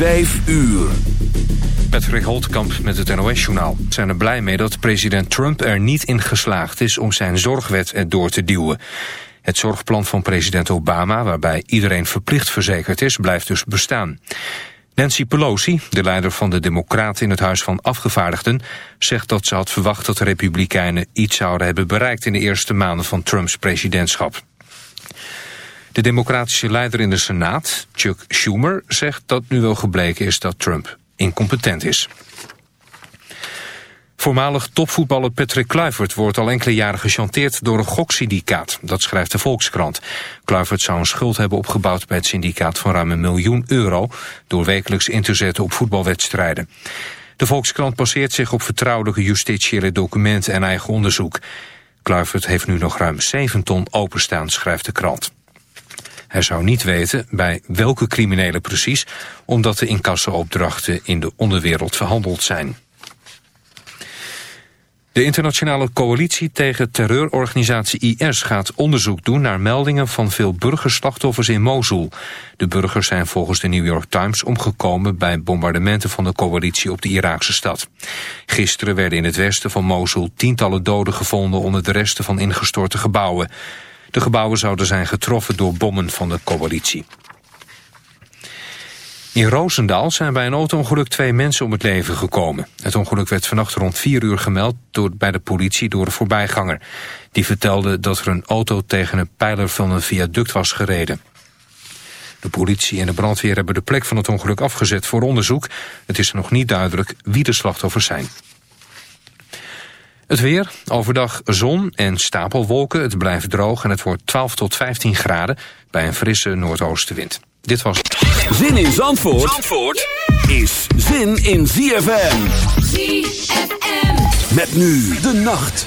Vijf uur. Patrick Holtkamp met het NOS-journaal zijn er blij mee dat president Trump er niet in geslaagd is om zijn zorgwet erdoor te duwen. Het zorgplan van president Obama, waarbij iedereen verplicht verzekerd is, blijft dus bestaan. Nancy Pelosi, de leider van de Democraten in het Huis van Afgevaardigden, zegt dat ze had verwacht dat de Republikeinen iets zouden hebben bereikt in de eerste maanden van Trumps presidentschap. De democratische leider in de Senaat, Chuck Schumer, zegt dat nu wel gebleken is dat Trump incompetent is. Voormalig topvoetballer Patrick Kluivert wordt al enkele jaren gechanteerd door een goksyndicaat. Dat schrijft de Volkskrant. Kluivert zou een schuld hebben opgebouwd bij het syndicaat van ruim een miljoen euro... door wekelijks in te zetten op voetbalwedstrijden. De Volkskrant passeert zich op vertrouwelijke justitiële documenten en eigen onderzoek. Kluivert heeft nu nog ruim 7 ton openstaan, schrijft de krant. Hij zou niet weten bij welke criminelen precies, omdat de incassoopdrachten in de onderwereld verhandeld zijn. De internationale coalitie tegen terreurorganisatie IS gaat onderzoek doen naar meldingen van veel burgerslachtoffers in Mosul. De burgers zijn volgens de New York Times omgekomen bij bombardementen van de coalitie op de Iraakse stad. Gisteren werden in het westen van Mosul tientallen doden gevonden onder de resten van ingestorte gebouwen. De gebouwen zouden zijn getroffen door bommen van de coalitie. In Roosendaal zijn bij een auto-ongeluk twee mensen om het leven gekomen. Het ongeluk werd vannacht rond vier uur gemeld door, bij de politie door een voorbijganger. Die vertelde dat er een auto tegen een pijler van een viaduct was gereden. De politie en de brandweer hebben de plek van het ongeluk afgezet voor onderzoek. Het is nog niet duidelijk wie de slachtoffers zijn. Het weer, overdag zon en stapelwolken. Het blijft droog en het wordt 12 tot 15 graden bij een frisse noordoostenwind. Dit was... Zin in Zandvoort, Zandvoort is zin in ZFM. ZFM. Met nu de nacht.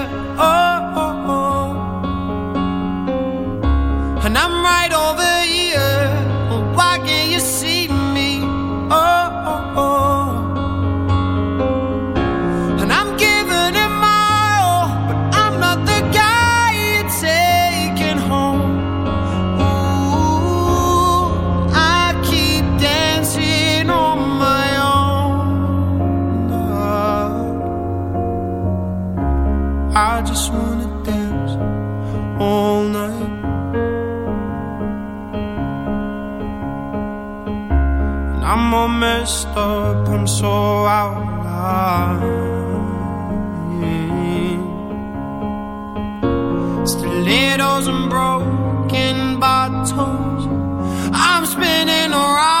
around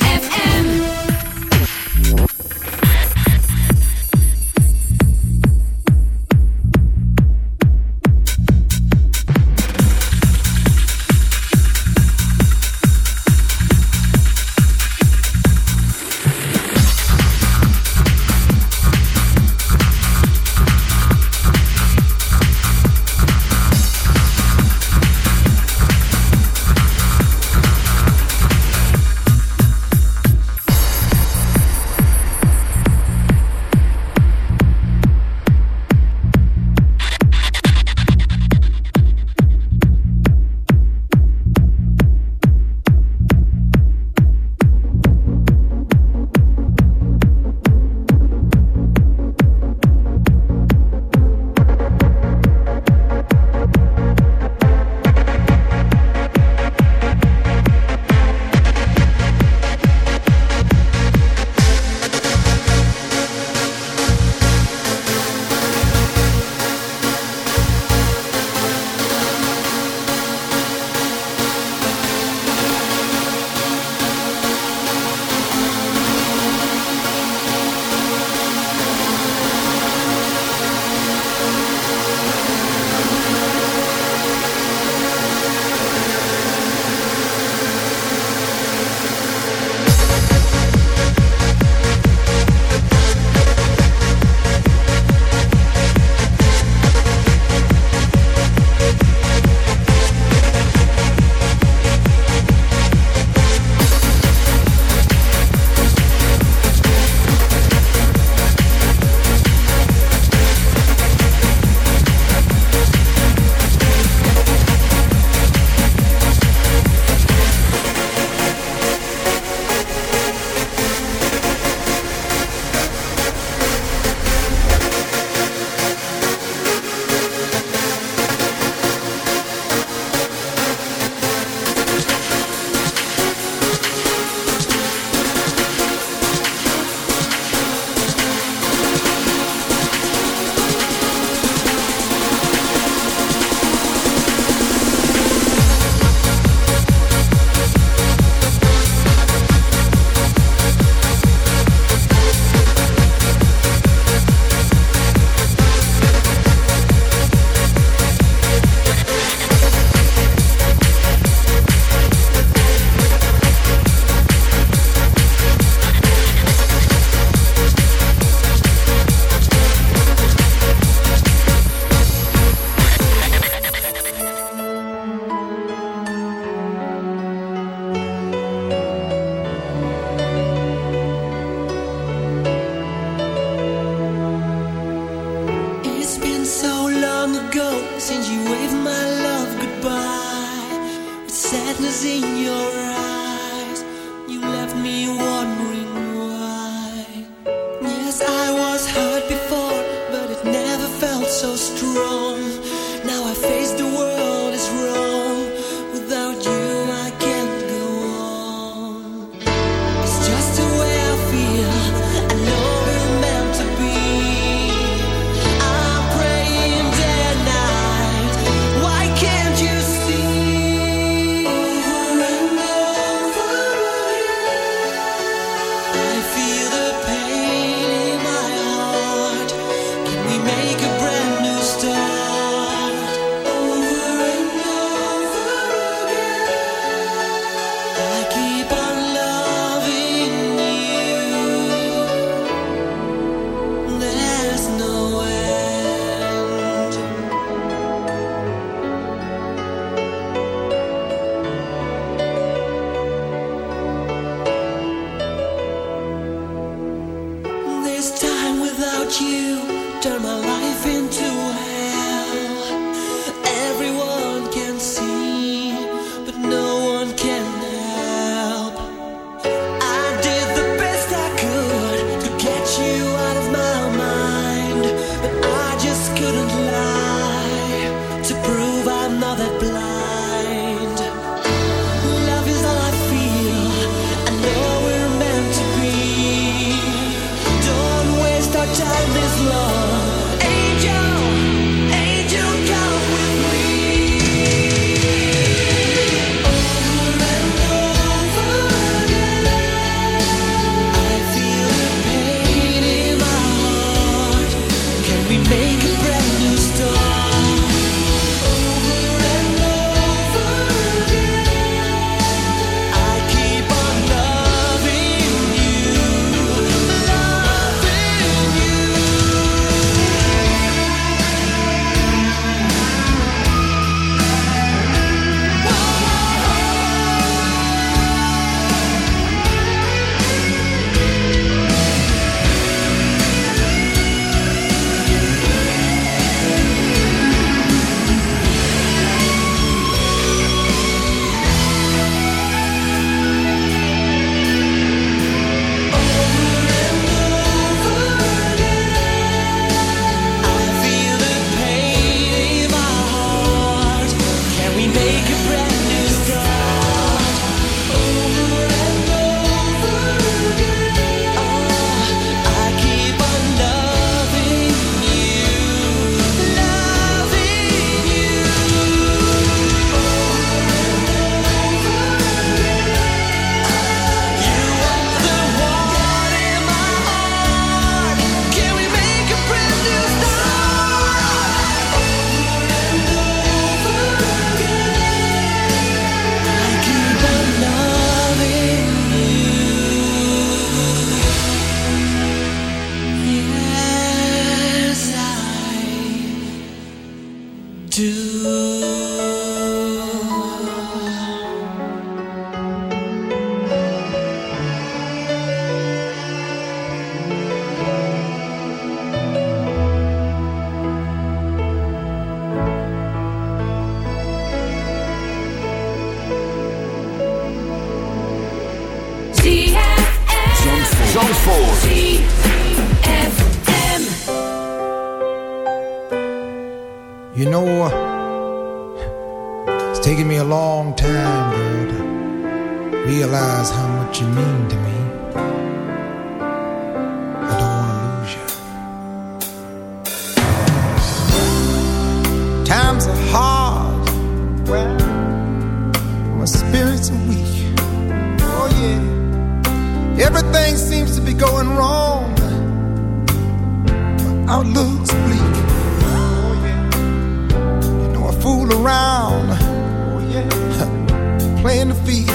feet.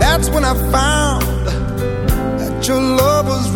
That's when I found that your love was real.